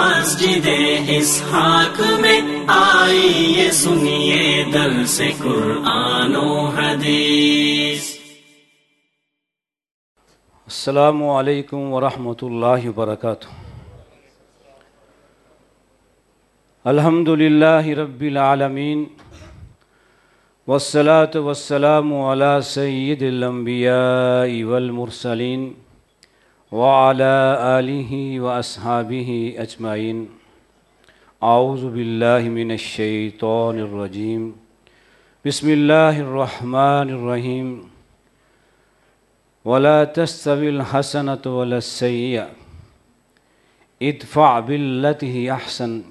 مسجد اسحاق میں آئیے سنیے دل سے قرآن و حدیث۔ السلام علیکم ورحمۃ اللہ وبرکاتہ۔ الحمد للہ رب العالمین۔ والصلاة والسلام على سید الانبیاء والمرسلین۔ وعلى آله وأصحابه أجمعين. أعوذ بالله من الشيطان الرجيم. بسم الله الرحمن الرحيم. ولا تستوي الحسنة ولا السيئة. ادفع بالتي هي أحسن.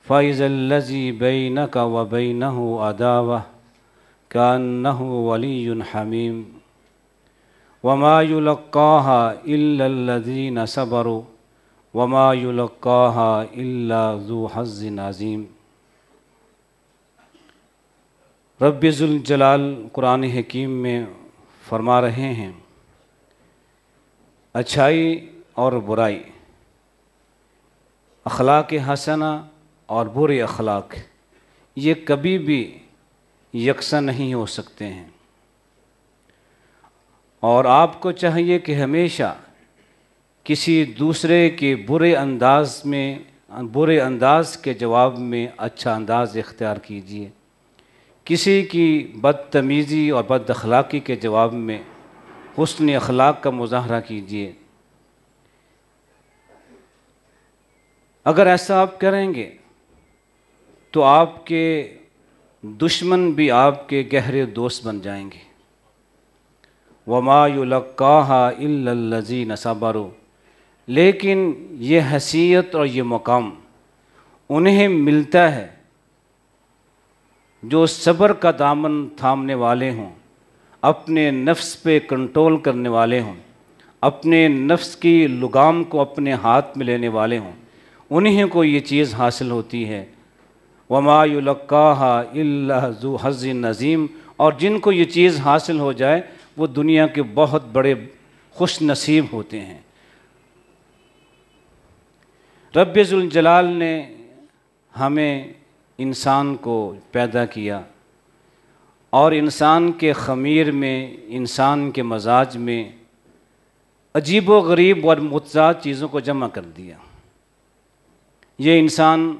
فإذا الذي بينك وبينه عداوة. كأنه ولي حميم. وما يلقاها إلا الذين صبروا وما يلقاها إلا ذو حظ عظيم رب ذوالجلال قرآن حکیم میں فرما رہے ہیں، اچھائی اور برائی، اخلاق حسنہ اور برے اخلاق، یہ کبھی بھی یکساں نہیں ہو سکتے ہیں۔ اور آپ کو چاہیے کہ ہمیشہ کسی دوسرے کے برے انداز میں، برے انداز کے جواب میں اچھا انداز اختیار کیجیے کسی کی بدتمیزی اور بد اخلاقی کے جواب میں حسن اخلاق کا مظاہرہ کیجیے اگر ایسا آپ کریں گے تو آپ کے دشمن بھی آپ کے گہرے دوست بن جائیں گے۔ وما یلقاہا الا الذین صبروا۔ لیکن یہ حیثیت اور یہ مقام انہیں ملتا ہے جو صبر کا دامن تھامنے والے ہوں، اپنے نفس پہ کنٹرول کرنے والے ہوں، اپنے نفس کی لگام کو اپنے ہاتھ میں لینے والے ہوں۔ انہیں کو یہ چیز حاصل ہوتی ہے۔ وما یلقاہا الا ذو حظ نظیم اور جن کو یہ چیز حاصل ہو جائے وہ دنیا کے بہت بڑے خوش نصیب ہوتے ہیں۔ رب ذوالجلال نے ہمیں انسان کو پیدا کیا اور انسان کے خمیر میں، انسان کے مزاج میں عجیب و غریب اور متضاد چیزوں کو جمع کر دیا۔ یہ انسان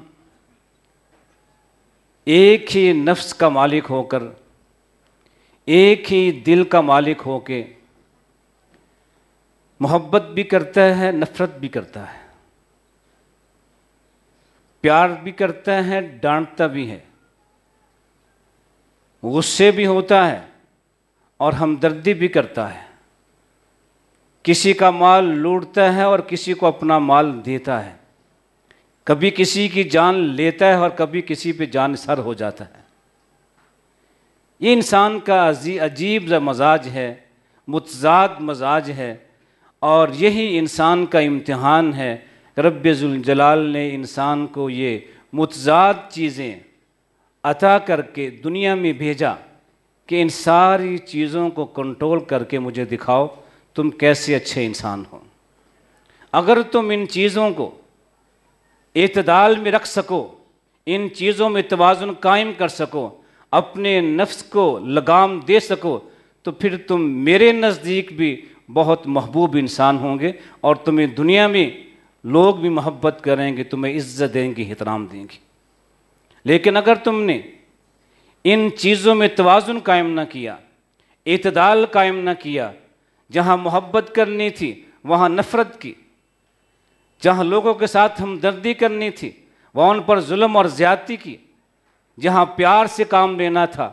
ایک ہی نفس کا مالک ہو کر ایک ہی دل کا مالک ہو کے محبت بھی کرتا ہے، نفرت بھی کرتا ہے۔ پیار بھی کرتا ہے، ڈانٹتا بھی ہے۔ غصے بھی ہوتا ہے اور ہمدردی بھی کرتا ہے۔ کسی کا مال لوٹتا ہے اور کسی کو اپنا مال دیتا ہے۔ کبھی کسی کی جان لیتا ہے اور کبھی کسی پہ جان سر ہو جاتا ہے۔ یہ انسان کا عجیب مزاج ہے، متضاد مزاج ہے، اور یہی انسان کا امتحان ہے۔ رب ذوالجلال نے انسان کو یہ متضاد چیزیں عطا کر کے دنیا میں بھیجا کہ ان ساری چیزوں کو کنٹرول کر کے مجھے دکھاؤ، تم کیسے اچھے انسان ہو۔ اگر تم ان چیزوں کو اعتدال میں رکھ سکو، ان چیزوں میں توازن قائم کر سکو اپنے نفس کو لگام دے سکو، تو پھر تم میرے نزدیک بھی بہت محبوب انسان ہوں گے اور تمہیں دنیا میں لوگ بھی محبت کریں گے، تمہیں عزت دیں گے، احترام دیں گے۔ لیکن اگر تم نے ان چیزوں میں توازن قائم نہ کیا، اعتدال قائم نہ کیا، جہاں محبت کرنی تھی وہاں نفرت کی، جہاں لوگوں کے ساتھ ہمدردی کرنی تھی وہاں ان پر ظلم اور زیادتی کی جہاں پیار سے کام لینا تھا،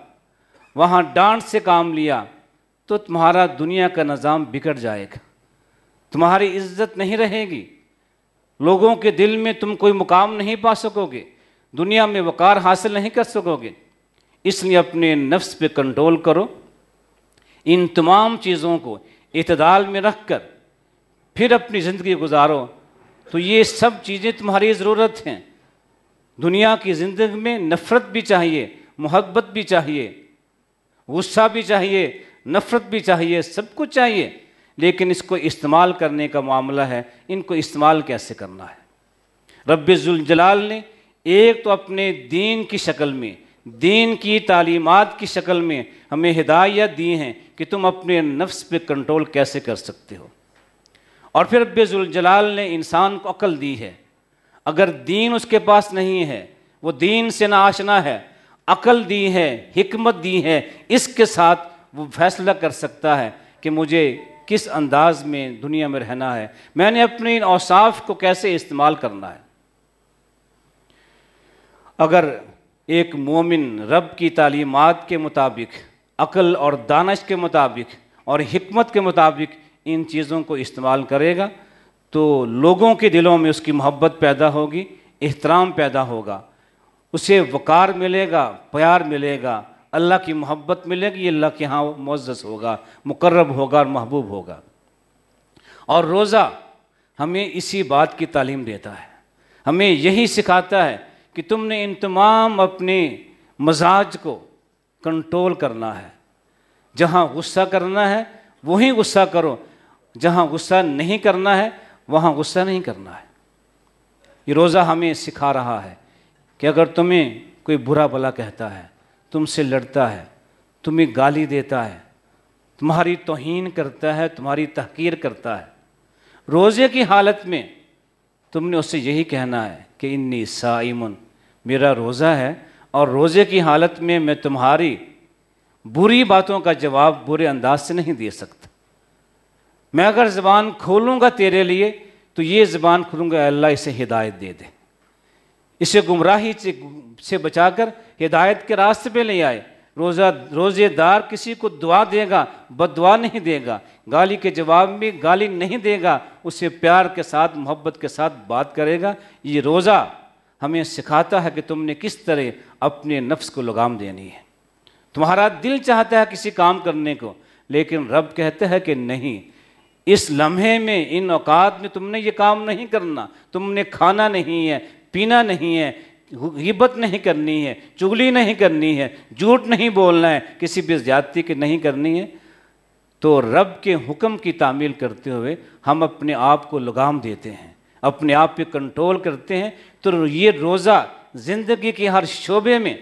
وہاں ڈانٹ سے کام لیا، تو تمہارا دنیا کا نظام بگڑ جائے گا۔ تمہاری عزت نہیں رہے گی۔ لوگوں کے دل میں تم کوئی مقام نہیں پا سکو گے۔ دنیا میں وقار حاصل نہیں کر سکو گے۔ اس لیے اپنے نفس پہ کنٹرول کرو۔ ان تمام چیزوں کو اعتدال میں رکھ کر پھر اپنی زندگی گزارو۔ تو یہ سب چیزیں تمہاری ضرورت ہیں۔ دنیا کی زندگی میں نفرت بھی چاہیے، محبت بھی چاہیے، غصہ بھی چاہیے، نفرت بھی چاہیے، سب کچھ چاہیے، لیکن اس کو استعمال کرنے کا معاملہ ہے، ان کو استعمال کیسے کرنا ہے؟ رب ذوالجلال نے ایک تو اپنے دین کی شکل میں، دین کی تعلیمات کی شکل میں ہمیں ہدایت دی ہیں کہ تم اپنے نفس پہ کنٹرول کیسے کر سکتے ہو۔ اور پھر رب ذوالجلال نے انسان کو عقل دی ہے۔ اگر دین اس کے پاس نہیں ہے، وہ دین سے نہ آشنا ہے، عقل دی ہے، حکمت دی ہے، اس کے ساتھ وہ فیصلہ کر سکتا ہے کہ مجھے کس انداز میں دنیا میں رہنا ہے۔ میں نے اپنے ان اوصاف کو کیسے استعمال کرنا ہے؟ اگر ایک مومن رب کی تعلیمات کے مطابق، عقل اور دانش کے مطابق اور حکمت کے مطابق ان چیزوں کو استعمال کرے گا تو لوگوں کے دلوں میں اس کی محبت پیدا ہوگی، احترام پیدا ہوگا، اسے وقار ملے گا، پیار ملے گا، اللہ کی محبت ملے گی اللہ کے ہاں معزز ہوگا، مقرب ہوگا اور محبوب ہوگا۔ اور روزہ ہمیں اسی بات کی تعلیم دیتا ہے۔ ہمیں یہی سکھاتا ہے کہ تم نے ان تمام اپنے مزاج کو کنٹرول کرنا ہے۔ جہاں غصہ کرنا ہے، وہیں غصہ کرو، جہاں غصہ نہیں کرنا ہے وہاں غصہ نہیں کرنا ہے۔ یہ روزہ ہمیں سکھا رہا ہے کہ اگر تمہیں کوئی برا بلا کہتا ہے، تم سے لڑتا ہے، تمہیں گالی دیتا ہے، تمہاری توہین کرتا ہے، تمہاری تحقیر کرتا ہے۔ روزے کی حالت میں تم نے اس سے یہی کہنا ہے کہ انی سائمن میرا روزہ ہے اور روزے کی حالت میں میں تمہاری بری باتوں کا جواب برے انداز سے نہیں دے سکتا۔ میں اگر زبان کھولوں گا تیرے لیے، تو یہ زبان کھولوں گا اللہ، اسے ہدایت دے دے۔ اسے گمراہی سے بچا کر، ہدایت کے راستے پہ لے آئے۔ روزہ، روزے دار کسی کو دعا دے گا، بد دعا نہیں دے گا۔ گالی کے جواب میں گالی نہیں دے گا، اسے پیار کے ساتھ، محبت کے ساتھ بات کرے گا۔ یہ روزہ ہمیں سکھاتا ہے کہ تم نے کس طرح اپنے نفس کو لگام دینی ہے۔ تمہارا دل چاہتا ہے کسی کام کرنے کو، لیکن رب کہتا ہے کہ نہیں اس لمحے میں، ان اوقات میں تم نے یہ کام نہیں کرنا، تم نے کھانا نہیں ہے، پینا نہیں ہے، غیبت نہیں کرنی ہے، چگلی نہیں کرنی ہے، جھوٹ نہیں بولنا ہے، کسی بھی زیادتی کی نہیں کرنی ہے۔ تو رب کے حکم کی تعمیل کرتے ہوئے ہم اپنے آپ کو لگام دیتے ہیں، اپنے آپ پہ کنٹرول کرتے ہیں۔ تو یہ روزہ زندگی کے ہر شعبے میں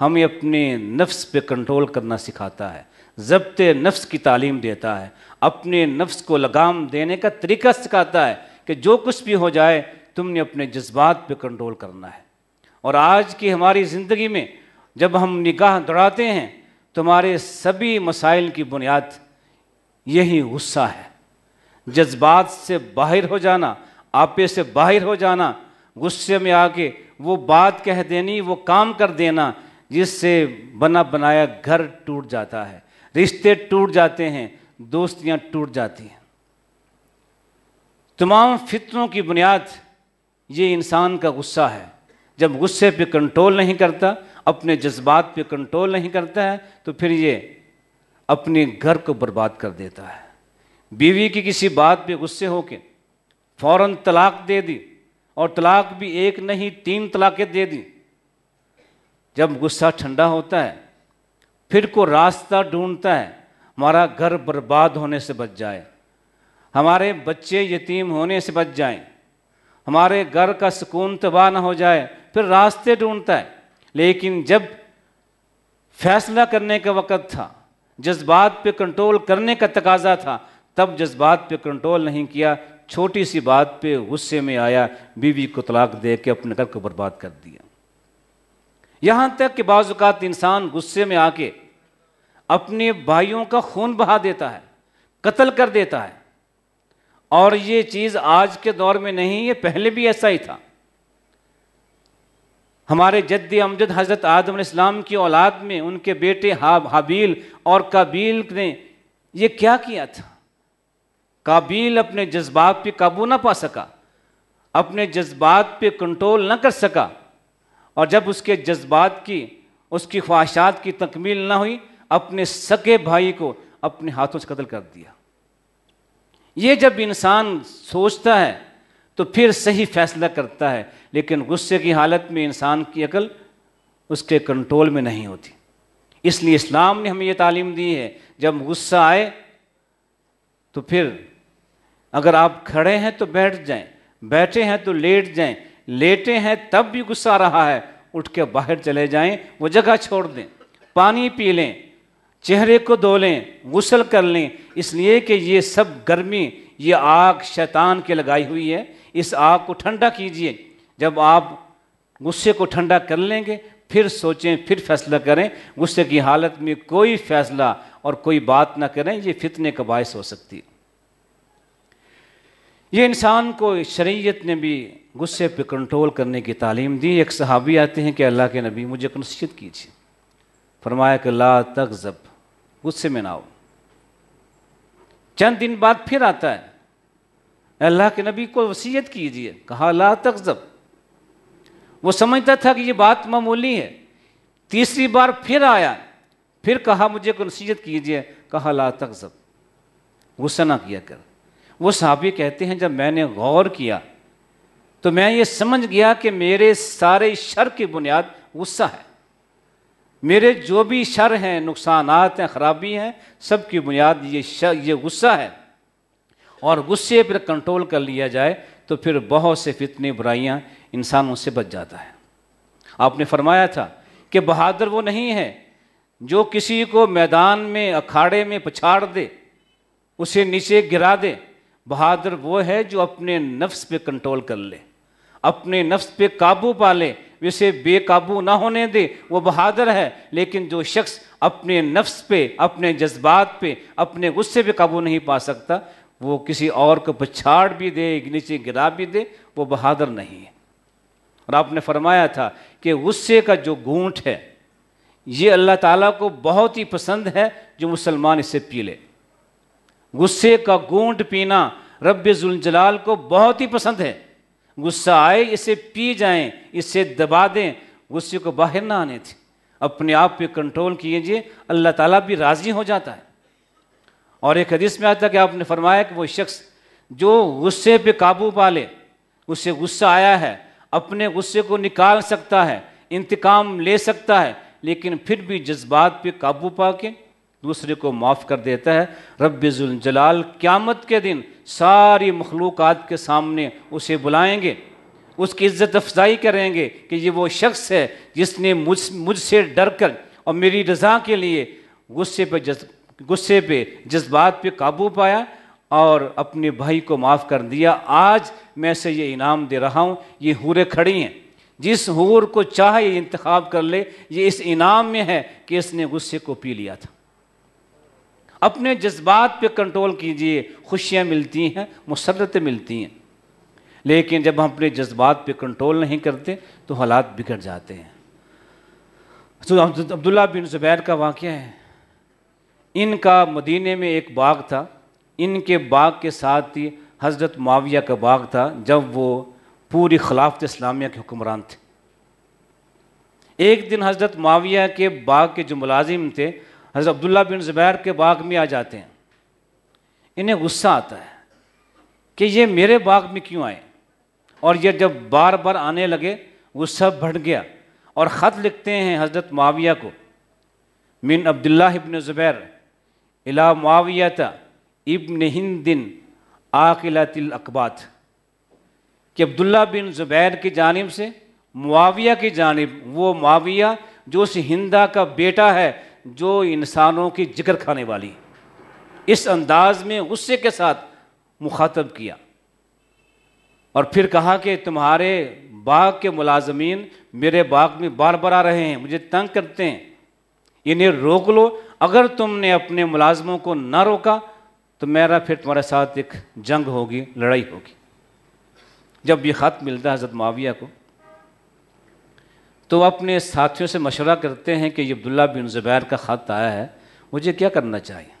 ہمیں اپنے نفس پہ کنٹرول کرنا سکھاتا ہے۔ ضبط نفس کی تعلیم دیتا ہے۔ اپنے نفس کو لگام دینے کا طریقہ سکھاتا ہے کہ جو کچھ بھی ہو جائے، تم نے اپنے جذبات پہ کنٹرول کرنا ہے۔ اور آج کی ہماری زندگی میں جب ہم نگاہ دوڑاتے ہیں تو ہمارے سبھی مسائل کی بنیاد یہی غصہ ہے۔ جذبات سے باہر ہو جانا، آپے سے باہر ہو جانا، غصے میں آ کے وہ بات کہہ دینی، وہ کام کر دینا، جس سے بنا بنایا گھر ٹوٹ جاتا ہے۔ رشتے ٹوٹ جاتے ہیں، دوستیاں ٹوٹ جاتی ہیں۔ تمام فطروں کی بنیاد یہ انسان کا غصہ ہے۔ جب غصے پہ کنٹرول نہیں کرتا، اپنے جذبات پہ کنٹرول نہیں کرتا ہے، تو پھر یہ اپنے گھر کو برباد کر دیتا ہے۔ بیوی کی کسی بات پہ غصے ہو کے فوراً طلاق دے دی، اور طلاق بھی ایک نہیں، تین طلاقیں دے دی۔ جب غصہ ٹھنڈا ہوتا ہے پھر کو راستہ ڈھونڈتا ہے، ہمارا گھر برباد ہونے سے بچ جائے۔ ہمارے بچے یتیم ہونے سے بچ جائیں۔ ہمارے گھر کا سکون تباہ نہ ہو جائے، پھر راستے ڈھونڈتا ہے۔ لیکن جب فیصلہ کرنے کا وقت تھا، جذبات پہ کنٹرول کرنے کا تقاضا تھا، تب جذبات پہ کنٹرول نہیں کیا۔ چھوٹی سی بات پہ غصے میں آیا، بیوی کو طلاق دے کے اپنے گھر کو برباد کر دیا۔ یہاں تک کہ بعض اوقات انسان غصے میں آ کے اپنے بھائیوں کا خون بہا دیتا ہے، قتل کر دیتا ہے۔ اور یہ چیز آج کے دور میں نہیں، یہ پہلے بھی ایسا ہی تھا۔ ہمارے جد امجد حضرت آدم علیہ السلام کی اولاد میں ان کے بیٹے حابیل اور کابیل نے یہ کیا کیا تھا؟ کابیل اپنے جذبات پہ قابو نہ پا سکا، اپنے جذبات پہ کنٹرول نہ کر سکا۔ اور جب اس کے جذبات کی، اس کی خواہشات کی تکمیل نہ ہوئی، اپنے سگے بھائی کو اپنے ہاتھوں سے قتل کر دیا۔ یہ جب انسان سوچتا ہے، تو پھر صحیح فیصلہ کرتا ہے، لیکن غصے کی حالت میں انسان کی عقل اس کے کنٹرول میں نہیں ہوتی۔ اس لیے اسلام نے ہمیں یہ تعلیم دی ہے، جب غصہ آئے، تو پھر اگر آپ کھڑے ہیں تو بیٹھ جائیں، بیٹھے ہیں تو لیٹ جائیں لیٹے ہیں تب بھی غصہ رہا ہے۔ اٹھ کے باہر چلے جائیں، وہ جگہ چھوڑ دیں۔ پانی پی لیں، چہرے کو دھو لیں، غسل کر لیں۔ اس لیے کہ یہ سب گرمی، یہ آگ شیطان کے لگائی ہوئی ہے۔ اس آگ کو ٹھنڈا کیجیے۔ جب آپ غصے کو ٹھنڈا کر لیں گے، پھر سوچیں، پھر فیصلہ کریں۔ غصے کی حالت میں کوئی فیصلہ اور کوئی بات نہ کریں، یہ فتنے کا باعث ہو سکتی ہے۔ یہ انسان کو شریعت نے بھی غصے پہ کنٹرول کرنے کی تعلیم دی۔ ایک صحابی آتے ہیں کہ اللہ کے نبی، مجھے نصیحت کیجیے۔ فرمایا کہ لا تغضب، غصے میں نہ ہو چند دن بعد پھر آتا ہے۔ اللہ کے نبی کو وصیت کیجیے۔ کہا، لا تغضب۔ وہ سمجھتا تھا کہ یہ بات معمولی ہے۔ تیسری بار پھر آیا۔ پھر کہا، مجھے کو نصیحت کیجیے۔ کہا، لا تغضب۔ غصہ نہ کیا کر۔ وہ صحابی کہتے ہیں جب میں نے غور کیا تو میں یہ سمجھ گیا کہ میرے سارے شر کی بنیاد غصہ ہے۔ میرے جو بھی شر ہیں، نقصانات ہیں، خرابی ہیں، سب کی بنیاد یہ شر، یہ غصہ ہے۔ اور غصے پر کنٹرول کر لیا جائے تو پھر بہت سے فتنے، برائیاں انسانوں سے بچ جاتا ہے۔ آپ نے فرمایا تھا کہ بہادر وہ نہیں ہے جو کسی کو میدان میں، اکھاڑے میں پچھاڑ دے، اسے نیچے گرا دے۔ بہادر وہ ہے جو اپنے نفس پہ کنٹرول کر لے، اپنے نفس پہ قابو پا لے ویسے بے قابو نہ ہونے دے۔ وہ بہادر ہے، لیکن جو شخص اپنے نفس پہ، اپنے جذبات پہ، اپنے غصے پہ قابو نہیں پا سکتا، وہ کسی اور کو پچھاڑ بھی دے، نیچے گرا بھی دے، وہ بہادر نہیں ہے۔ اور آپ نے فرمایا تھا کہ غصے کا جو گونٹ ہے، یہ اللہ تعالیٰ کو بہت ہی پسند ہے جو مسلمان اسے پی لے۔ غصے کا گونٹ پینا رب ذوالجلال کو بہت ہی پسند ہے۔ غصہ آئے، اسے پی جائیں، اسے دبا دیں، غصے کو باہر نہ آنے تھے اپنے آپ پہ کنٹرول کیجیے جی، اللہ تعالیٰ بھی راضی ہو جاتا ہے۔ اور ایک حدیث میں آتا ہے کہ آپ نے فرمایا کہ وہ شخص جو غصے پہ قابو پا لے، اسے غصہ آیا ہے، اپنے غصے کو نکال سکتا ہے، انتقام لے سکتا ہے، لیکن پھر بھی جذبات پہ قابو پا کے دوسرے کو معاف کر دیتا ہے۔ رب ذوالجلال قیامت کے دن ساری مخلوقات کے سامنے اسے بلائیں گے۔ اس کی عزت افزائی کریں گے کہ یہ وہ شخص ہے جس نے مجھ مجھ سے ڈر کر اور میری رضا کے لیے غصے پہ جز، غصے پہ جذبات پہ قابو پایا اور اپنے بھائی کو معاف کر دیا۔ آج میں سے یہ انعام دے رہا ہوں۔ یہ حوریں کھڑی ہیں۔ جس حور کو چاہے انتخاب کر لے۔ یہ اس انعام میں ہے کہ اس نے غصے کو پی لیا تھا۔ اپنے جذبات پہ کنٹرول کیجیے، خوشیاں ملتی ہیں، مسرتیں ملتی ہیں۔ لیکن جب ہم اپنے جذبات پہ کنٹرول نہیں کرتے، تو حالات بگڑ جاتے ہیں۔ عبداللہ بن زبیر کا واقعہ ہے۔ ان کا مدینے میں ایک باغ تھا۔ ان کے باغ کے ساتھ ہی حضرت معاویہ کا باغ تھا، جب وہ پوری خلافت اسلامیہ کے حکمران تھے۔ ایک دن حضرت معاویہ کے باغ کے جو ملازم تھے حضرت عبداللہ بن زبیر کے باغ میں آ جاتے ہیں۔ انہیں غصہ آتا ہے کہ یہ میرے باغ میں کیوں آئے؟ اور یہ جب بار بار آنے لگے، غصہ بڑھ گیا اور خط لکھتے ہیں حضرت معاویہ کو۔ من عبداللہ ابن زبیر الا معاویت ابن ہندن آقلت الاقبات کہ عبداللہ بن زبیر کی جانب سے، معاویہ کی جانب، وہ معاویہ جو اس ہندا کا بیٹا ہے جو انسانوں کی جگر کھانے والی، اس انداز میں غصے کے ساتھ مخاطب کیا اور پھر کہا کہ تمہارے باغ کے ملازمین میرے باغ میں بار بار آ رہے ہیں، مجھے تنگ کرتے ہیں، انہیں روک لو، اگر تم نے اپنے ملازموں کو نہ روکا تو میرا پھر تمہارے ساتھ ایک جنگ ہوگی، لڑائی ہوگی۔ جب یہ خط ملتا ہے حضرت معاویہ کو تو اپنے ساتھیوں سے مشورہ کرتے ہیں کہ یہ عبداللہ بن زبیر کا خط آیا ہے، مجھے کیا کرنا چاہیے؟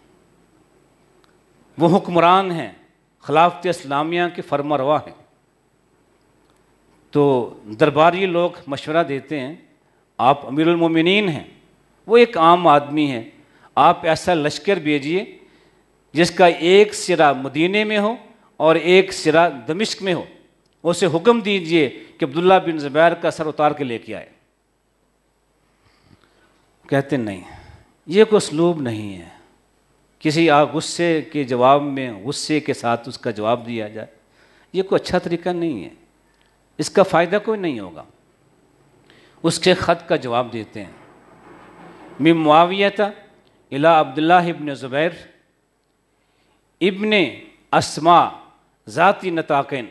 وہ حکمران ہیں، خلافت اسلامیہ کے فرما روا ہیں۔ تو درباری لوگ مشورہ دیتے ہیں، آپ امیر المومنین ہیں، وہ ایک عام آدمی ہیں، آپ ایسا لشکر بھیجیے جس کا ایک سرا مدینے میں ہو اور ایک سرا دمشق میں ہو۔ اسے حکم دیجیے کہ عبداللہ بن زبیر کا سر اتار کے لے کے آئے۔ کہتے نہیں، یہ کوئی اسلوب نہیں ہے۔ کسی آ غصے کے جواب میں، غصے کے ساتھ اس کا جواب دیا جائے، یہ کوئی اچھا طریقہ نہیں ہے۔ اس کا فائدہ کوئی نہیں ہوگا۔ اس کے خط کا جواب دیتے ہیں۔ میں معاویہ تھا الا عبداللہ ابن زبیر، ابن اسما ذاتی نتاقین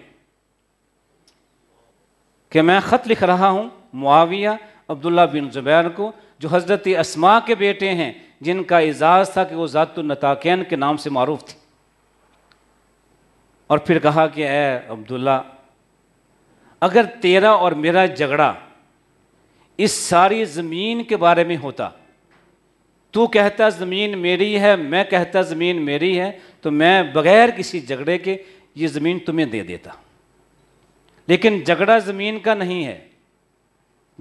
کہ میں خط لکھ رہا ہوں، معاویہ عبداللہ بن زبیر کو جو حضرت اسما کے بیٹے ہیں، جن کا اعزاز تھا کہ وہ ذات النتاقین کے نام سے معروف تھی اور پھر کہا کہ اے عبداللہ، اگر تیرا اور میرا جھگڑا اس ساری زمین کے بارے میں ہوتا، تو کہتا زمین میری ہے، میں کہتا زمین میری ہے، تو میں بغیر کسی جھگڑے کے یہ زمین تمہیں دے دیتا۔ لیکن جھگڑا زمین کا نہیں ہے،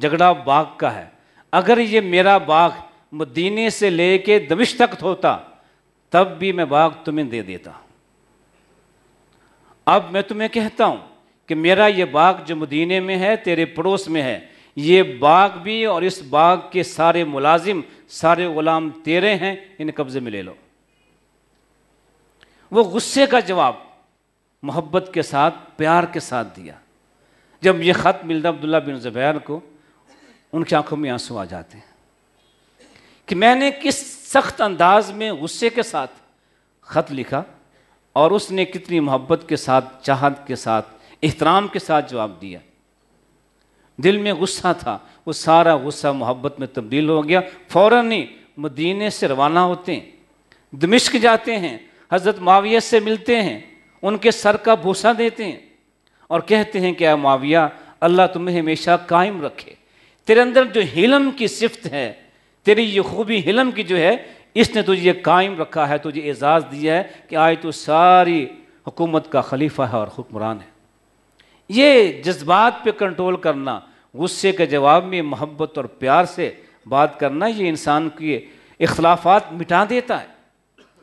جھگڑا باغ کا ہے۔ اگر یہ میرا باغ مدینے سے لے کے دمش تک ہوتا، تب بھی میں باغ تمہیں دے دیتا۔ اب میں تمہیں کہتا ہوں کہ میرا یہ باغ جو مدینے میں ہے، تیرے پڑوس میں ہے، یہ باغ بھی اور اس باغ کے سارے ملازم، سارے غلام تیرے ہیں، ان قبضے میں لے لو۔ وہ غصے کا جواب محبت کے ساتھ، پیار کے ساتھ دیا۔ جب یہ خط ملتا عبداللہ بن زبیر کو ان کی آنکھوں میں آنسو آ جاتے ہیں۔ کہ میں نے کس سخت انداز میں غصے کے ساتھ خط لکھا اور اس نے کتنی محبت کے ساتھ، چاہت کے ساتھ، احترام کے ساتھ جواب دیا۔ دل میں غصہ تھا، وہ سارا غصہ محبت میں تبدیل ہو گیا۔ فوراً ہی مدینے سے روانہ ہوتے ہیں، دمشق جاتے ہیں، حضرت معاویہ سے ملتے ہیں، ان کے سر کا بھوسا دیتے ہیں اور کہتے ہیں کہ اے معاویہ، اللہ تمہیں ہمیشہ قائم رکھے۔ تیرے اندر جو حلم کی صفت ہے، تیری یہ خوبی حلم کی جو ہے، اس نے تجھے قائم رکھا ہے، تجھے اعزاز دیا ہے کہ آج تو ساری حکومت کا خلیفہ ہے اور حکمران ہے۔ یہ جذبات پہ کنٹرول کرنا، غصے کے جواب میں محبت اور پیار سے بات کرنا، یہ انسان کی اختلافات مٹا دیتا ہے،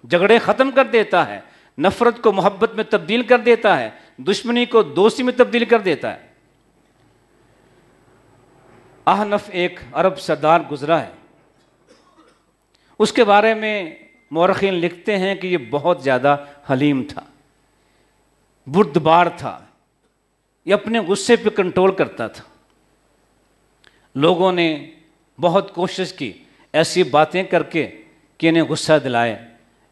جھگڑے ختم کر دیتا ہے، نفرت کو محبت میں تبدیل کر دیتا ہے، دشمنی کو دوستی میں تبدیل کر دیتا ہے۔ احنف ایک عرب سردار گزرا ہے۔ اس کے بارے میں مورخین لکھتے ہیں کہ یہ بہت زیادہ حلیم تھا، بردبار تھا، یہ اپنے غصے پہ کنٹرول کرتا تھا۔ لوگوں نے بہت کوشش کی، ایسی باتیں کر کے کہ انہیں غصہ دلائے،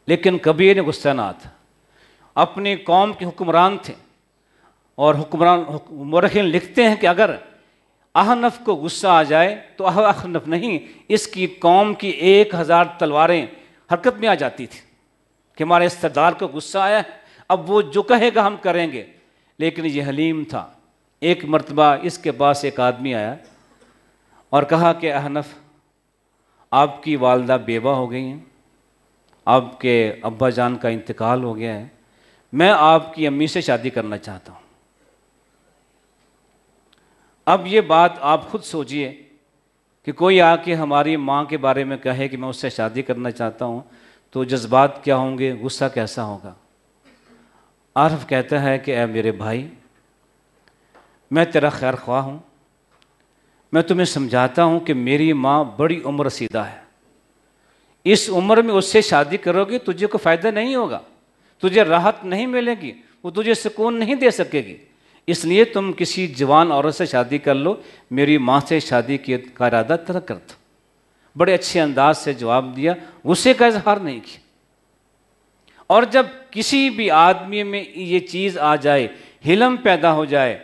لیکن کبھی انہیں غصہ نہ آتا۔ اپنی قوم کے حکمران تھے اور حکمران مرخین لکھتے ہیں کہ اگر احنف کو غصہ آ جائے تو احنف نہیں، اس کی قوم کی ایک ہزار تلواریں حرکت میں آ جاتی تھی کہ ہمارے استدار کو غصہ آیا ہے۔ اب وہ جو کہے گا ہم کریں گے۔ لیکن یہ حلیم تھا۔ ایک مرتبہ اس کے پاس ایک آدمی آیا اور کہا کہ احنف، آپ کی والدہ بیوہ ہو گئی ہیں۔ آپ کے ابا جان کا انتقال ہو گیا ہے۔ میں آپ کی امی سے شادی کرنا چاہتا ہوں۔ اب یہ بات آپ خود سوچئے کہ کوئی آ کے ہماری ماں کے بارے میں کہے کہ میں اس سے شادی کرنا چاہتا ہوں تو جذبات کیا ہوں گے؟ غصہ کیسا ہوگا؟ عارف کہتا ہے کہ اے میرے بھائی، میں تیرا خیر خواہ ہوں۔ میں تمہیں سمجھاتا ہوں کہ میری ماں بڑی عمر رسیدہ ہے۔ اس عمر میں اس سے شادی کرو گی، تجھے کو فائدہ نہیں ہوگا۔ تجھے راحت نہیں ملے گی، وہ تجھے سکون نہیں دے سکے گی۔ اس لیے تم کسی جوان عورت سے شادی کر لو، میری ماں سے شادی کی کا ارادہ ترک کر دو۔ بڑے اچھے انداز سے جواب دیا، غصے کا اظہار نہیں کیا۔ اور جب کسی بھی آدمی میں یہ چیز آ جائے، ہلم پیدا ہو جائے،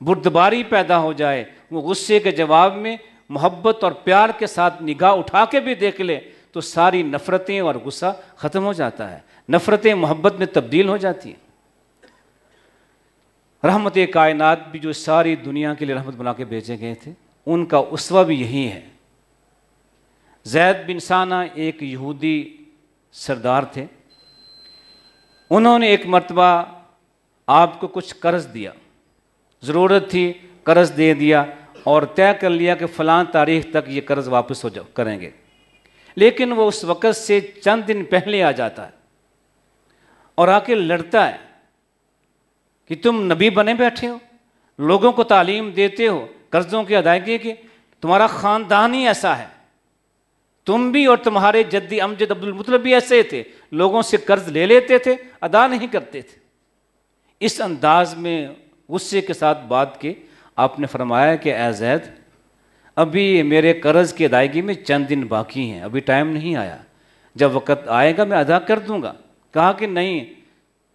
بردباری پیدا ہو جائے، وہ غصے کے جواب میں محبت اور پیار کے ساتھ نگاہ اٹھا کے بھی دیکھ لے، تو ساری نفرتیں اور غصہ ختم ہو جاتا ہے۔ نفرتیں محبت میں تبدیل ہو جاتی ہیں۔ رحمت کائنات بھی جو ساری دنیا کے لیے رحمت بنا کے بھیجے گئے تھے، ان کا اسوہ بھی یہی ہے۔ زید بن سانہ ایک یہودی سردار تھے۔ انہوں نے ایک مرتبہ آپ کو کچھ قرض دیا۔ ضرورت تھی قرض دے دیا اور طے کر لیا کہ فلاں تاریخ تک یہ قرض واپس ہو جا کریں گے۔ لیکن وہ اس وقت سے چند دن پہلے آ جاتا ہے اور آ کے لڑتا ہے۔ کہ تم نبی بنے بیٹھے ہو، لوگوں کو تعلیم دیتے ہو، قرضوں کی ادائیگی کی، تمہارا خاندان ہی ایسا ہے۔ تم بھی اور تمہارے جدی امجد عبد المطلب بھی ایسے تھے، لوگوں سے قرض لے لیتے تھے، ادا نہیں کرتے تھے۔ اس انداز میں غصے کے ساتھ بات کے آپ نے فرمایا کہ اے زید، ابھی میرے قرض کی ادائیگی میں چند دن باقی ہیں، ابھی ٹائم نہیں آیا۔ جب وقت آئے گا، میں ادا کر دوں گا۔ کہا کہ نہیں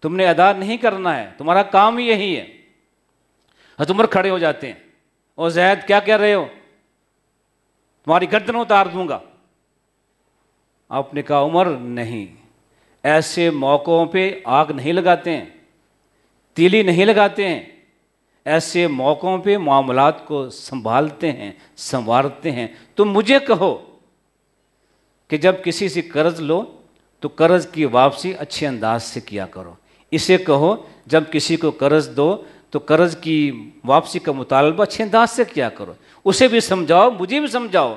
تم نے ادا نہیں کرنا ہے، تمہارا کام ہی یہی ہے۔ عمر کھڑے ہو جاتے ہیں۔ اور زید، کیا کہہ رہے ہو؟ تمہاری گردن اتار دوں گا۔ آپ نے کہا، عمر، نہیں۔ ایسے موقعوں پہ آگ نہیں لگاتے ہیں، تیلی نہیں لگاتے ہیں۔ ایسے موقعوں پہ معاملات کو سنبھالتے ہیں، سنوارتے ہیں۔ تم مجھے کہو کہ جب کسی سے قرض لو تو قرض کی واپسی اچھے انداز سے کیا کرو۔ اسے کہو، جب کسی کو قرض دو تو قرض کی واپسی کا مطالبہ اچھے انداز سے کیا کرو؟ اسے بھی سمجھاؤ، مجھے بھی سمجھاؤ۔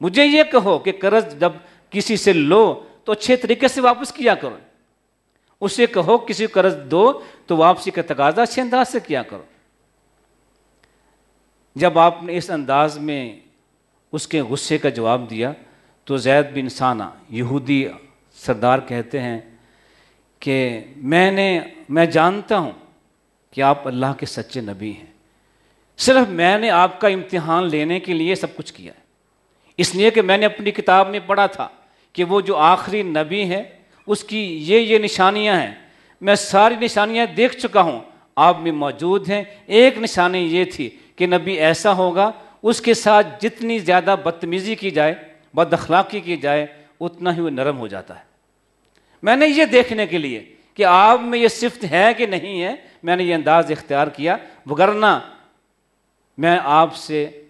مجھے یہ کہو کہ قرض جب کسی سے لو تو اچھے طریقے سے واپس کیا کرو۔ اسے کہو، کسی کو قرض دو تو واپسی کا تقاضا اچھے انداز سے کیا کرو۔ جب آپ نے اس انداز میں اس کے غصے کا جواب دیا تو زید بن سانہ یہودی سردار کہتے ہیں کہ میں نے، میں جانتا ہوں کہ آپ اللہ کے سچے نبی ہیں۔ صرف میں نے آپ کا امتحان لینے کے لیے سب کچھ کیا ہے۔ اس لیے کہ میں نے اپنی کتاب میں پڑھا تھا کہ وہ جو آخری نبی ہے اس کی یہ یہ نشانیاں ہیں۔ میں ساری نشانیاں دیکھ چکا ہوں۔ آپ میں موجود ہیں۔ ایک نشانی یہ تھی کہ نبی ایسا ہوگا، اس کے ساتھ جتنی زیادہ بدتمیزی کی جائے، بد اخلاقی کی جائے، اتنا ہی وہ نرم ہو جاتا ہے۔ میں نے یہ دیکھنے کے لیے کہ آپ میں یہ صفت ہے کہ نہیں ہے، میں نے یہ انداز اختیار کیا، وگرنہ میں آپ سے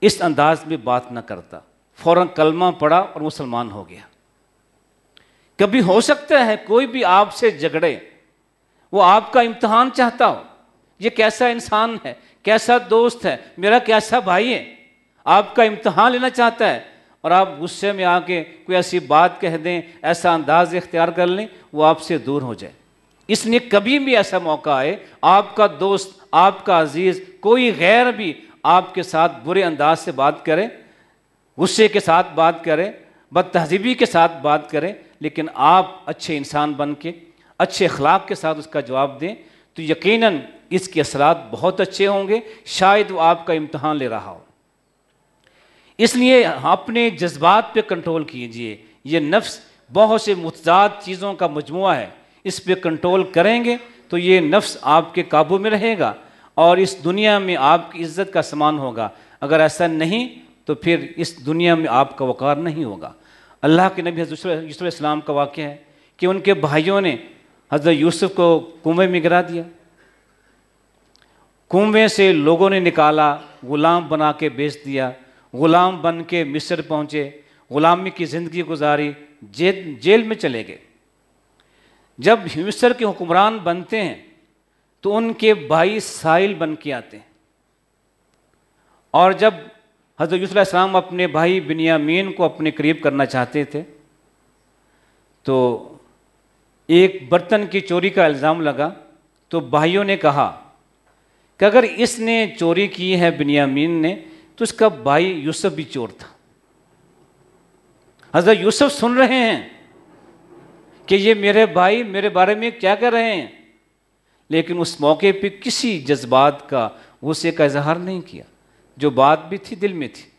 اس انداز میں بات نہ کرتا۔ فوراً کلمہ پڑا اور مسلمان ہو گیا۔ کبھی ہو سکتا ہے کوئی بھی آپ سے جگڑے وہ آپ کا امتحان چاہتا ہو۔ یہ کیسا انسان ہے؟ کیسا دوست ہے؟ میرا کیسا بھائی ہے؟ آپ کا امتحان لینا چاہتا ہے؟ اور آپ غصے میں آ کے کوئی ایسی بات کہہ دیں، ایسا انداز اختیار کر لیں، وہ آپ سے دور ہو جائے۔ اس لیے کبھی بھی ایسا موقع آئے، آپ کا دوست، آپ کا عزیز، کوئی غیر بھی آپ کے ساتھ برے انداز سے بات کرے، غصے کے ساتھ بات کرے بد تہذیبی کے ساتھ بات کرے، لیکن آپ اچھے انسان بن کے، اچھے اخلاق کے ساتھ اس کا جواب دیں، تو یقیناً اس کے اثرات بہت اچھے ہوں گے، شاید وہ آپ کا امتحان لے رہا ہو۔ اس لیے اپنے جذبات پہ کنٹرول کیجیے۔ یہ نفس بہت سے متضاد چیزوں کا مجموعہ ہے۔ اس پہ کنٹرول کریں گے تو یہ نفس آپ کے قابو میں رہے گا اور اس دنیا میں آپ کی عزت کا سامان ہوگا۔ اگر ایسا نہیں تو پھر اس دنیا میں آپ کا وقار نہیں ہوگا۔ اللہ کے نبی حضرت یوسف السلام کا واقعہ ہے کہ ان کے بھائیوں نے حضرت یوسف کو کنویں میں گرا دیا۔ کنویں سے لوگوں نے نکالا، غلام بنا کے بیچ دیا۔ غلام بن کے مصر پہنچے، غلامی کی زندگی گزاری، جیل جیل میں چلے گئے۔ جب مصر کے حکمران بنتے ہیں، تو ان کے بھائی سائل بن کے آتے ہیں۔ اور جب حضرت یوسف علیہ السلام اپنے بھائی بنیامین کو اپنے قریب کرنا چاہتے تھے، تو ایک برتن کی چوری کا الزام لگا۔ تو بھائیوں نے کہا کہ اگر اس نے چوری کی ہے بنیامین نے تو اس کا بھائی یوسف بھی چور تھا۔ حضرت یوسف سن رہے ہیں کہ یہ میرے بھائی میرے بارے میں کیا کر رہے ہیں، لیکن اس موقع پہ کسی جذبات کا غصے کا اظہار نہیں کیا، جو بات بھی تھی دل میں تھی۔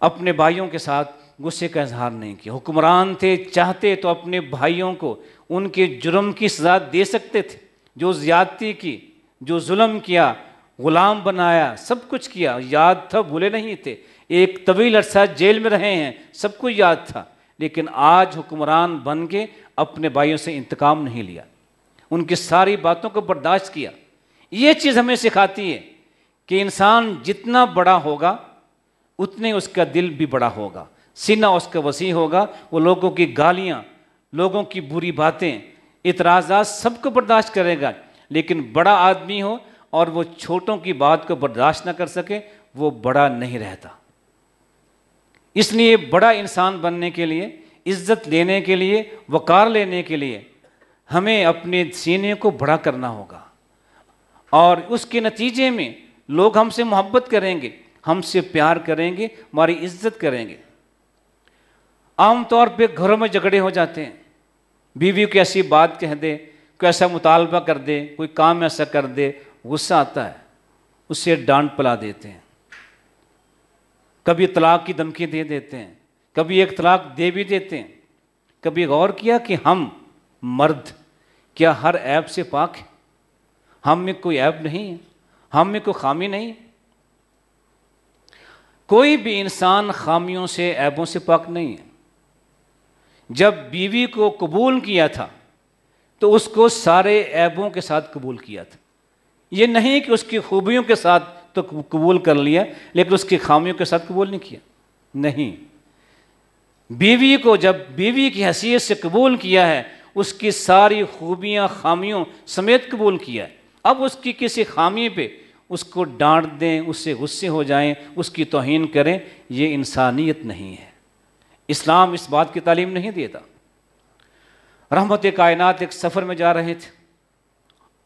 اپنے بھائیوں کے ساتھ غصے کا اظہار نہیں کیا۔ حکمران تھے، چاہتے تو اپنے بھائیوں کو ان کے جرم کی سزا دے سکتے تھے۔ جو زیادتی کی، جو ظلم کیا غلام بنایا، سب کچھ کیا، یاد تھا، بھولے نہیں تھے۔ ایک طویل عرصہ جیل میں رہے ہیں، سب کچھ یاد تھا۔ لیکن آج حکمران بن کے اپنے بھائیوں سے انتقام نہیں لیا۔ ان کی ساری باتوں کو برداشت کیا۔ یہ چیز ہمیں سکھاتی ہے کہ انسان جتنا بڑا ہوگا، اتنے اس کا دل بھی بڑا ہوگا۔ سینہ اس کا وسیع ہوگا۔ وہ لوگوں کی گالیاں، لوگوں کی بری باتیں، اعتراضات سب کو برداشت کرے گا۔ لیکن بڑا آدمی ہو اور وہ چھوٹوں کی بات کو برداشت نہ کر سکے، وہ بڑا نہیں رہتا۔ اس لیے بڑا انسان بننے کے لیے، عزت لینے کے لیے، وقار لینے کے لیے ہمیں اپنے سینے کو بڑا کرنا ہوگا۔ اور اس کے نتیجے میں لوگ ہم سے محبت کریں گے، ہم سے پیار کریں گے، ہماری عزت کریں گے۔ عام طور پہ گھروں میں جھگڑے ہو جاتے ہیں۔ بیوی کو ایسی بات کہہ دے، کوئی ایسا مطالبہ کر دے، کوئی کام ایسا کر دے غصہ آتا ہے، اسے ڈانٹ پلا دیتے ہیں۔ کبھی طلاق کی دھمکی دے دیتے ہیں، کبھی ایک طلاق دے بھی دیتے ہیں۔ کبھی غور کیا کہ ہم مرد، کیا ہر ایپ سے پاک ہے ہم میں کوئی ایپ نہیں ہے، ہم میں کوئی خامی نہیں۔ کوئی بھی انسان خامیوں سے ایبوں سے پاک نہیں ہے۔ جب بیوی کو قبول کیا تھا، تو اس کو سارے ایبوں کے ساتھ قبول کیا تھا۔ یہ نہیں کہ اس کی خوبیوں کے ساتھ تو قبول کر لیا، لیکن اس کی خامیوں کے ساتھ قبول نہیں کیا۔ نہیں۔ بیوی کو جب بیوی کی حیثیت سے قبول کیا ہے، اس کی ساری خوبیاں، خامیوں سمیت قبول کیا ہے۔ اب اس کی کسی خامی پہ اس کو ڈانٹ دیں، اس سے غصے ہو جائیں، اس کی توہین کریں، یہ انسانیت نہیں ہے۔ اسلام اس بات کی تعلیم نہیں دیتا۔ رحمت کائنات ایک سفر میں جا رہے تھے۔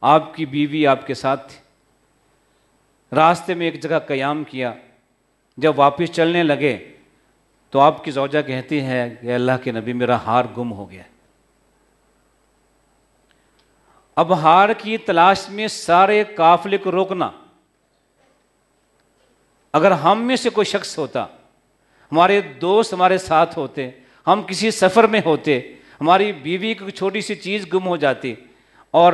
آپ کی بیوی آپ کے ساتھ تھی۔ راستے میں ایک جگہ قیام کیا۔ جب واپس چلنے لگے تو آپ کی زوجہ کہتی ہے کہ اللہ کے نبی، میرا ہار گم ہو گیا اب ہار کی تلاش میں سارے قافلے کو روکنا۔ اگر ہم میں سے کوئی شخص ہوتا، ہمارے دوست ہمارے ساتھ ہوتے، ہم کسی سفر میں ہوتے، ہماری بیوی کو چھوٹی سی چیز گم ہو جاتی اور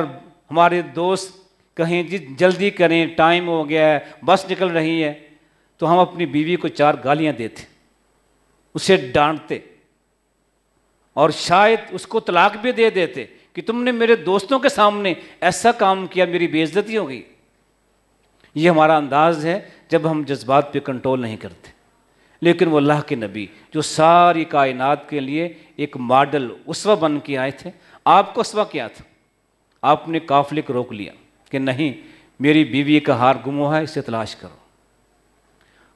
ہمارے دوست کہیں جی جلدی کریں، ٹائم ہو گیا ہے، بس نکل رہی ہے تو ہم اپنی بیوی کو چار گالیاں دیتے، اسے ڈانٹتے، اور شاید اس کو طلاق بھی دے دیتے کہ تم نے میرے دوستوں کے سامنے ایسا کام کیا، میری بے عزتی ہو گئی۔ یہ ہمارا انداز ہے جب ہم جذبات پہ کنٹرول نہیں کرتے۔ لیکن وہ اللہ کے نبی جو ساری کائنات کے لیے ایک ماڈل اسوا بن کے آئے تھے، آپ کو اسوا کیا تھا؟ آپ نے قافلے کو روک لیا کہ نہیں، میری بیوی کا ہار گم ہوا ہے، اسے تلاش کرو۔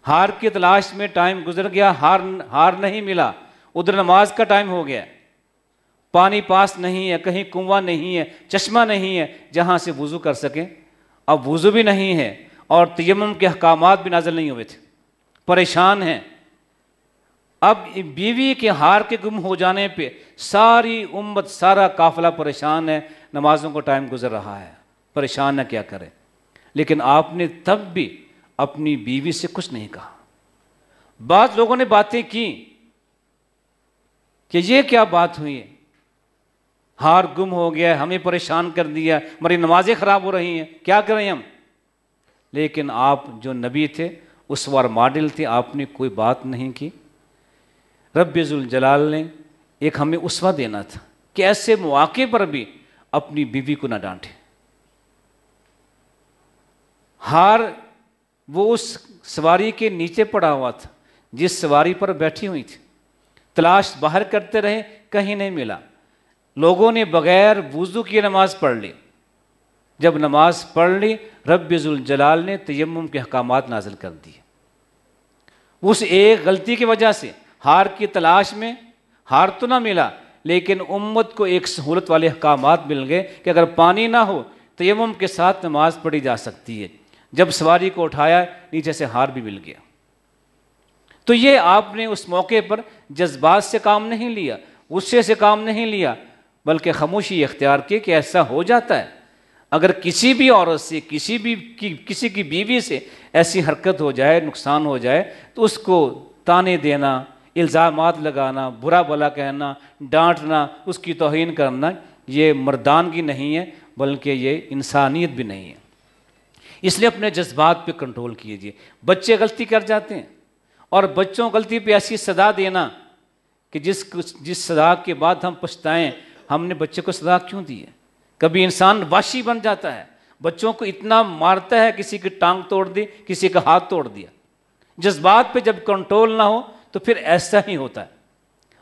ہار کی تلاش میں ٹائم گزر گیا، ہار ہار نہیں ملا۔ ادھر نماز کا ٹائم ہو گیا۔ پانی پاس نہیں ہے، کہیں کنواں نہیں ہے، چشمہ نہیں ہے جہاں سے وضو کر سکیں اب وضو بھی نہیں ہے اور تیمم کے احکامات بھی نازل نہیں ہوئے تھے۔ پریشان ہیں۔ اب بیوی کے ہار کے گم ہو جانے پہ ساری امت، سارا قافلہ پریشان ہے۔ نمازوں کو ٹائم گزر رہا ہے، پریشان نہ کیا کرے لیکن آپ نے تب بھی اپنی بیوی سے کچھ نہیں کہا۔ بعض لوگوں نے باتیں کی کہ یہ کیا بات ہوئی ہے؟ ہار گم ہو گیا، ہمیں پریشان کر دیا، ہماری نمازیں خراب ہو رہی ہیں، کیا کریں ہم؟ لیکن آپ جو نبی تھے، اس وار ماڈل تھے، آپ نے کوئی بات نہیں کی۔ رب الجلال نے ایک ہمیں اسوا دینا تھا کہ ایسے مواقع پر بھی اپنی بیوی کو نہ ڈانٹے۔ ہار وہ اس سواری کے نیچے پڑا ہوا تھا، جس سواری پر بیٹھی ہوئی تھی۔ تلاش باہر کرتے رہے، کہیں نہیں ملا۔ لوگوں نے بغیر وضو کی نماز پڑھ لی۔ جب نماز پڑھ لی، رب الجلال نے تیمم کے احکامات نازل کر دیے۔ اس ایک غلطی کی وجہ سے ہار کی تلاش میں ہار تو نہ ملا لیکن امت کو ایک سہولت والے احکامات مل گئے کہ اگر پانی نہ ہو تیمم کے ساتھ نماز پڑھی جا سکتی ہے۔ جب سواری کو اٹھایا، نیچے سے ہار بھی مل گیا۔ تو یہ آپ نے اس موقع پر جذبات سے کام نہیں لیا، غصے سے کام نہیں لیا، بلکہ خاموشی اختیار کی کہ ایسا ہو جاتا ہے۔ اگر کسی بھی عورت سے، کسی بھی کی، کسی کی بیوی سے ایسی حرکت ہو جائے، نقصان ہو جائے، تو اس کو تانے دینا الزامات لگانا، برا بلا کہنا، ڈانٹنا، اس کی توہین کرنا، یہ مردانگی نہیں ہے، بلکہ یہ انسانیت بھی نہیں ہے۔ اس لیے اپنے جذبات پہ کنٹرول کیجیے بچے غلطی کر جاتے ہیں اور بچوں غلطی پہ ایسی صدا دینا کہ جس جس صدا کے بعد ہم پچھتائیں، ہم نے بچے کو صدا کیوں دی ہے؟ کبھی انسان واشی بن جاتا ہے، بچوں کو اتنا مارتا ہے، کسی کی ٹانگ توڑ دی، کسی کا ہاتھ توڑ دیا۔ جذبات پہ جب کنٹرول نہ ہو تو پھر ایسا ہی ہوتا ہے۔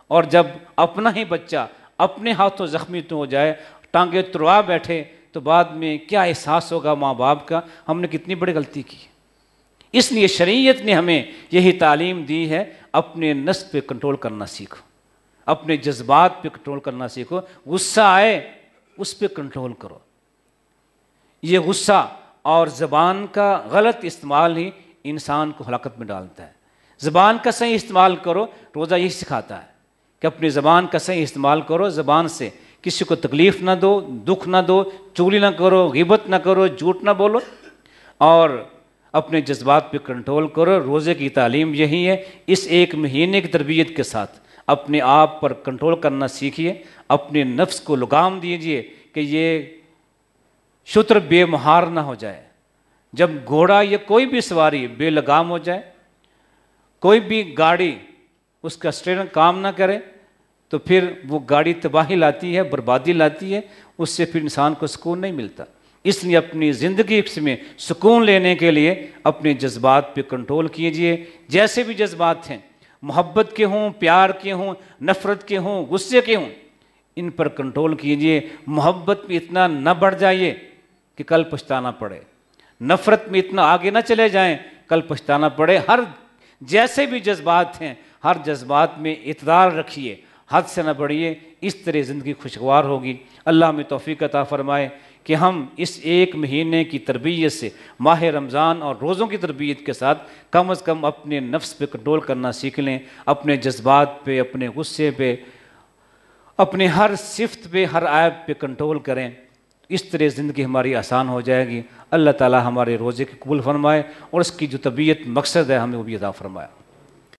اور جب اپنا ہی بچہ اپنے ہاتھوں زخمی تو ہو جائے ٹانگیں تروا بیٹھے، تو بعد میں کیا احساس ہوگا ماں باپ کا؟ ہم نے کتنی بڑی غلطی کی۔ اس لیے شریعت نے ہمیں یہی تعلیم دی ہے، اپنے نس پہ کنٹرول کرنا سیکھو۔ اپنے جذبات پہ کنٹرول کرنا سیکھو۔ غصہ آئے، اس پہ کنٹرول کرو۔ یہ غصہ اور زبان کا غلط استعمال ہی انسان کو ہلاکت میں ڈالتا ہے۔ زبان کا صحیح استعمال کرو، روزہ یہی سکھاتا ہے کہ اپنی زبان کا صحیح استعمال کرو، زبان سے کسی کو تکلیف نہ دو، دکھ نہ دو، چولی نہ کرو، غیبت نہ کرو، جھوٹ نہ بولو۔ اور اپنے جذبات پہ کنٹرول کرو، روزے کی تعلیم یہی ہے۔ اس ایک مہینے کی تربیت کے ساتھ اپنے آپ پر کنٹرول کرنا سیکھیے، اپنے نفس کو لگام دیجیے کہ یہ شتر بے مہار نہ ہو جائے۔ جب گھوڑا یا کوئی بھی سواری بے لگام ہو جائے کوئی بھی گاڑی اس کا اسٹیئرنگ کام نہ کرے تو پھر وہ گاڑی تباہی لاتی ہے، بربادی لاتی ہے، اس سے پھر انسان کو سکون نہیں ملتا۔ اس لیے اپنی زندگی میں سکون لینے کے لیے اپنے جذبات پہ کنٹرول کیجیے۔ جیسے بھی جذبات ہیں، محبت کے ہوں، پیار کے ہوں، نفرت کے ہوں، غصے کے ہوں، ان پر کنٹرول کیجیے۔ محبت میں اتنا نہ بڑھ جائیے کہ کل پچھتانا پڑے۔ نفرت میں اتنا آگے نہ چلے جائیں، کل پچھتانا پڑے۔ ہر جیسے بھی جذبات ہیں، ہر جذبات میں اعتدار رکھیے، حد سے نہ بڑھیے، اس طرح زندگی خوشگوار ہوگی۔ اللہ میں توفیق عطا فرمائے کہ ہم اس ایک مہینے کی تربیت سے ماہ رمضان اور روزوں کی تربیت کے ساتھ کم از کم اپنے نفس پہ کنٹرول کرنا سیکھ لیں، اپنے جذبات پہ، اپنے غصے پہ، اپنے ہر صفت پہ، ہر عائب پہ کنٹرول کریں۔ اس طرح زندگی ہماری آسان ہو جائے گی۔ اللہ تعالی ہمارے روزے کے قبول فرمائے اور اس کی جو طبیعت مقصد ہے، ہمیں وہ بھی ادا فرمائے۔